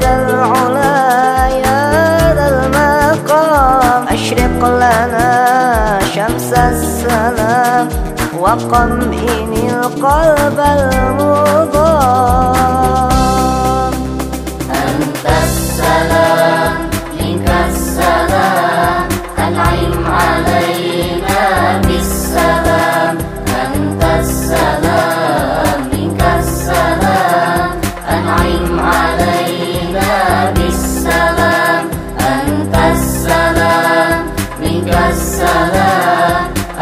ذا العلا يا ذا المقام. أشرق لنا شمس السلام وقمئن القلب المضام.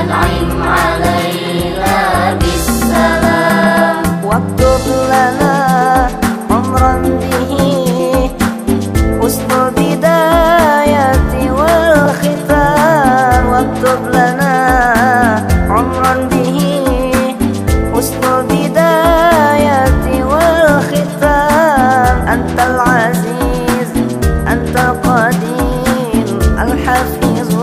أنعم علينا بالسلام واكتب لنا عمرا به حسن البداية والختام. واكتب لنا عمرا به حسن البداية والختام. أنت العزيز أنت القديم الحفيظ.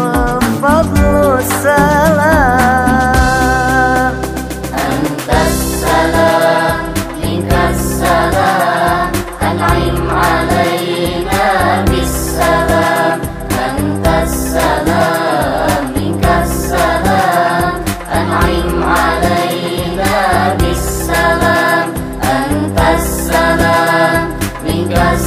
السلام أنت السلام منك السلام أنعم علينا بالسلام أنت السلام منك السلام أنعم علينا بالسلام أنت السلام منك السلام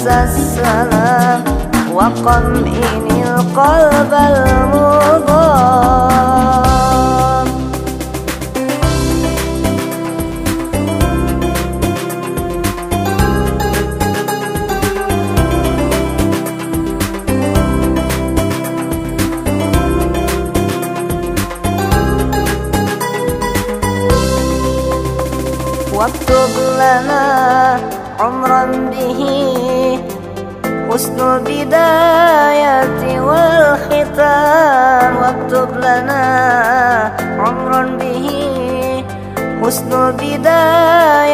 شمس السلام وقمئن القلب المضام واكتب لنا عمرا به. حسن البداية والختام واكتب لنا عمرا به. حسن البداية